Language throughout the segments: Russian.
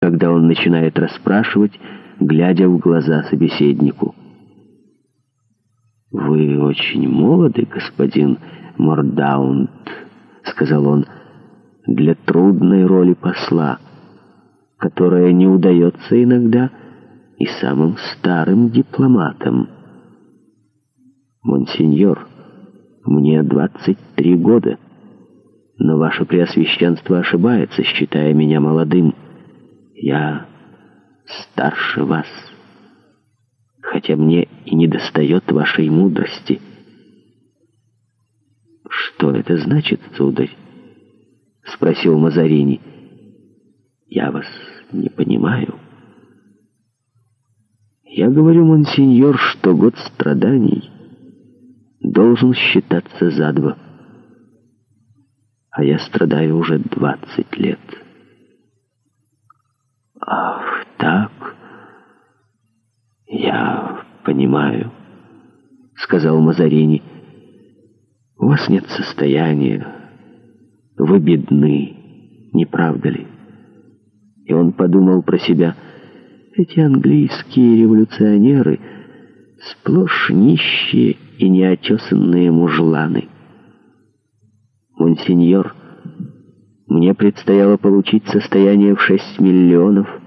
когда он начинает расспрашивать, глядя в глаза собеседнику. «Вы очень молоды, господин Мордаунд», — сказал он, — «для трудной роли посла, которая не удается иногда и самым старым дипломатам». «Монсеньор, мне 23 года, но ваше преосвященство ошибается, считая меня молодым». Я старше вас, хотя мне и не достает вашей мудрости. Что это значит, сударь? Спросил Мазарини. Я вас не понимаю. Я говорю, монсеньор, что год страданий должен считаться за два. А я страдаю уже двадцать лет. Ах, так? Я понимаю, сказал Мазарини. У вас нет состояния. Вы бедны, не правда ли? И он подумал про себя. Эти английские революционеры сплошь нищие и неотесанные мужланы. Монсеньор, мне предстояло получить состояние в 6 миллионов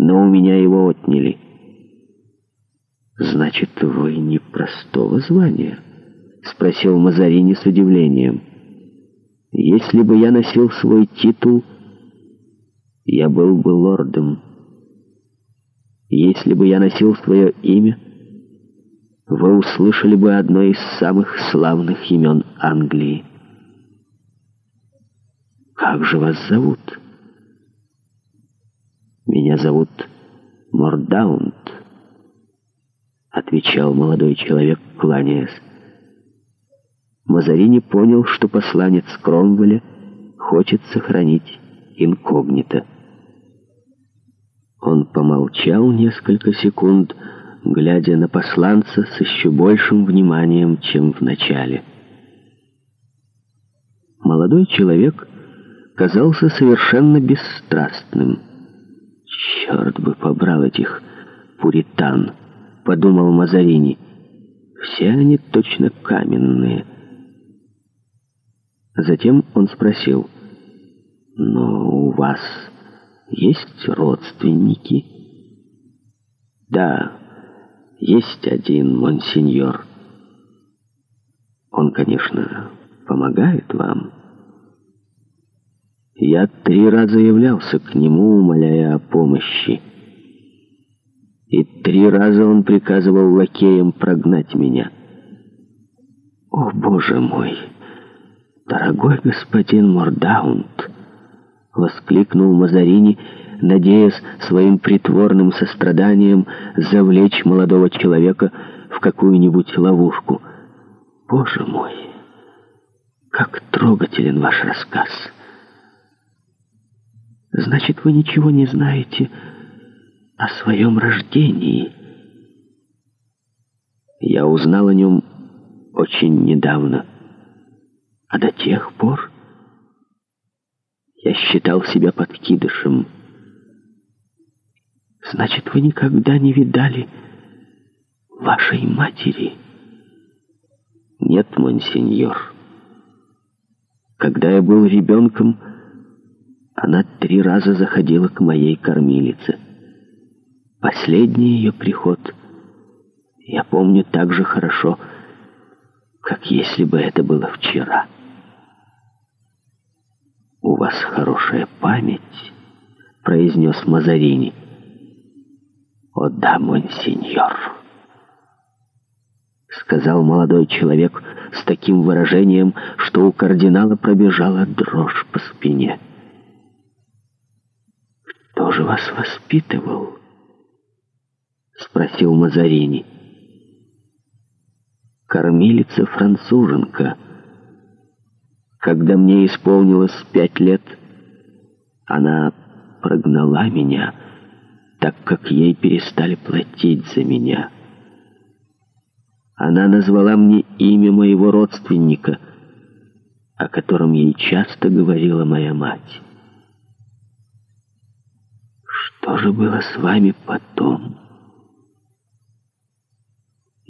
но у меня его отняли. «Значит, вы не простого звания?» — спросил Мазарини с удивлением. «Если бы я носил свой титул, я был бы лордом. Если бы я носил свое имя, вы услышали бы одно из самых славных имен Англии». «Как же вас зовут?» «Меня зовут Мордаунд», — отвечал молодой человек, кланяясь. Мазарини понял, что посланец Кромвеля хочет сохранить инкогнито. Он помолчал несколько секунд, глядя на посланца с еще большим вниманием, чем в начале. Молодой человек казался совершенно бесстрастным — «Черт бы побрал этих пуритан!» — подумал Мазарини. «Все они точно каменные». Затем он спросил, «Но у вас есть родственники?» «Да, есть один, монсеньор». «Он, конечно, помогает вам». Я три раза являлся к нему, умоляя о помощи. И три раза он приказывал лакеям прогнать меня. О, Боже мой! Дорогой господин Мордаунд! Воскликнул Мазарини, надеясь своим притворным состраданием завлечь молодого человека в какую-нибудь ловушку. Боже мой! Как трогателен ваш рассказ! — Значит, вы ничего не знаете о своем рождении. Я узнал о нем очень недавно. А до тех пор я считал себя подкидышем. Значит, вы никогда не видали вашей матери? Нет, монсеньор. Когда я был ребенком, она три раза заходила к моей кормилице. Последний ее приход я помню так же хорошо, как если бы это было вчера. «У вас хорошая память», — произнес Мазарини. «О да, монсеньор», — сказал молодой человек с таким выражением, что у кардинала пробежала дрожь по спине. «Да» кто же вас воспитывал?» — спросил Мазарини. «Кормилица-француженка. Когда мне исполнилось пять лет, она прогнала меня, так как ей перестали платить за меня. Она назвала мне имя моего родственника, о котором ей часто говорила моя мать» что же было с вами потом.